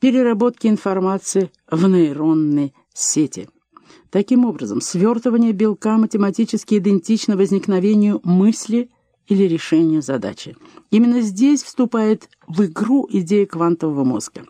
переработки информации в нейронной сети. Таким образом, свертывание белка математически идентично возникновению мысли или решению задачи. Именно здесь вступает в игру идея квантового мозга.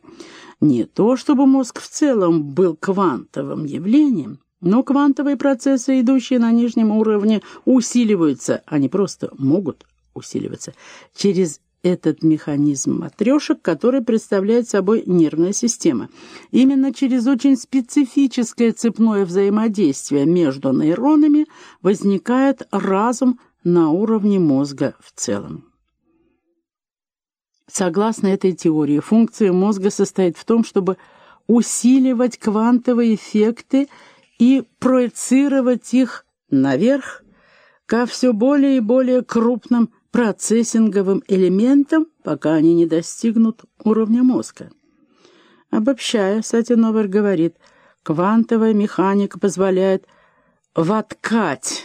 Не то, чтобы мозг в целом был квантовым явлением, но квантовые процессы, идущие на нижнем уровне, усиливаются, они просто могут усиливаться, через этот механизм матрешек, который представляет собой нервная система. Именно через очень специфическое цепное взаимодействие между нейронами возникает разум на уровне мозга в целом. Согласно этой теории, функция мозга состоит в том, чтобы усиливать квантовые эффекты и проецировать их наверх ко все более и более крупным процессинговым элементам, пока они не достигнут уровня мозга. Обобщая, Сатиновер говорит, квантовая механика позволяет воткать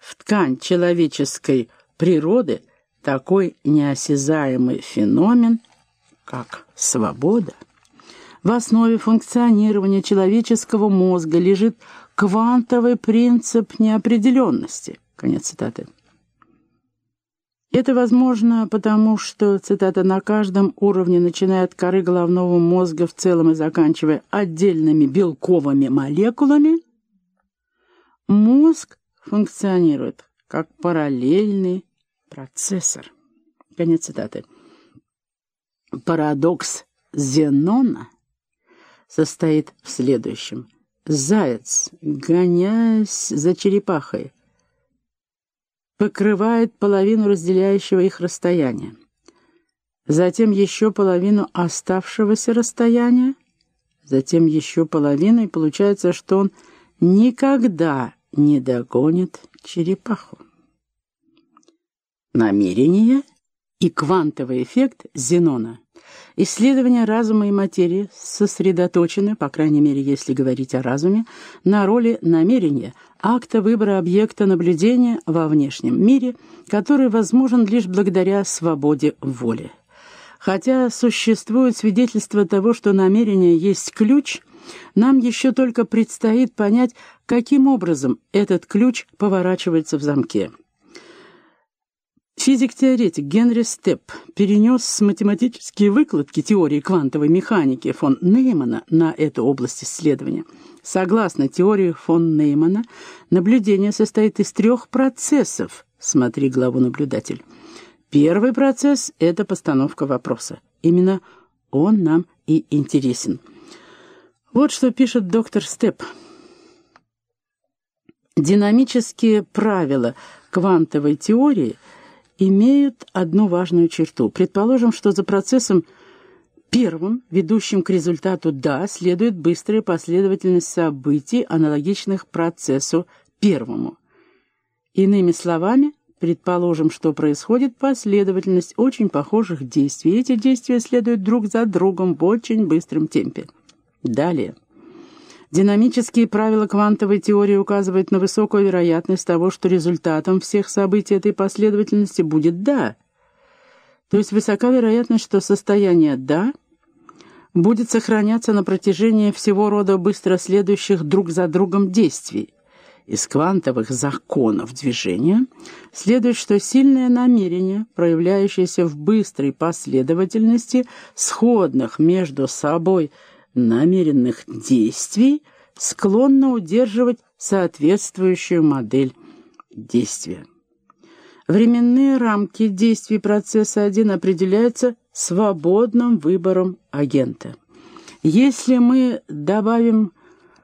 в ткань человеческой природы такой неосязаемый феномен, как свобода. В основе функционирования человеческого мозга лежит квантовый принцип неопределенности. Конец цитаты. Это возможно потому, что, цитата, «на каждом уровне, начиная от коры головного мозга в целом и заканчивая отдельными белковыми молекулами, мозг функционирует как параллельный процессор». Конец цитаты. Парадокс Зенона состоит в следующем. Заяц, гоняясь за черепахой, покрывает половину разделяющего их расстояния. Затем еще половину оставшегося расстояния, затем еще половину, и получается, что он никогда не догонит черепаху. Намерение и квантовый эффект Зенона. Исследования разума и материи сосредоточены, по крайней мере, если говорить о разуме, на роли намерения, акта выбора объекта наблюдения во внешнем мире, который возможен лишь благодаря свободе воли. Хотя существует свидетельство того, что намерение есть ключ, нам еще только предстоит понять, каким образом этот ключ поворачивается в замке. Физик-теоретик Генри Степп перенес математические выкладки теории квантовой механики фон Неймана на эту область исследования. Согласно теории фон Неймана, наблюдение состоит из трех процессов. Смотри главу «Наблюдатель». Первый процесс — это постановка вопроса. Именно он нам и интересен. Вот что пишет доктор Степп. Динамические правила квантовой теории — имеют одну важную черту. Предположим, что за процессом первым, ведущим к результату «да», следует быстрая последовательность событий, аналогичных процессу первому. Иными словами, предположим, что происходит последовательность очень похожих действий. Эти действия следуют друг за другом в очень быстром темпе. Далее. Динамические правила квантовой теории указывают на высокую вероятность того, что результатом всех событий этой последовательности будет «да». То есть высока вероятность, что состояние «да» будет сохраняться на протяжении всего рода быстро следующих друг за другом действий. Из квантовых законов движения следует, что сильное намерение, проявляющееся в быстрой последовательности сходных между собой намеренных действий склонна удерживать соответствующую модель действия. Временные рамки действий процесса 1 определяются свободным выбором агента. Если мы добавим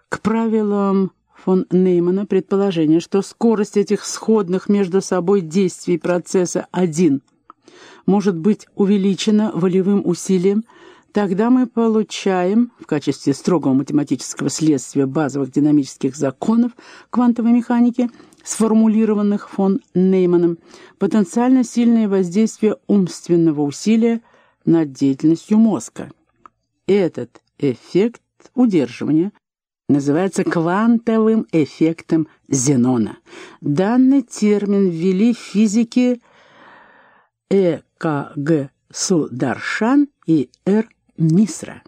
к правилам фон Неймана предположение, что скорость этих сходных между собой действий процесса 1 может быть увеличена волевым усилием, Тогда мы получаем в качестве строгого математического следствия базовых динамических законов квантовой механики, сформулированных фон Нейманом, потенциально сильное воздействие умственного усилия над деятельностью мозга. Этот эффект удерживания называется квантовым эффектом Зенона. Данный термин ввели в физике Э. К. Г. Сударшан и Р. Мисра.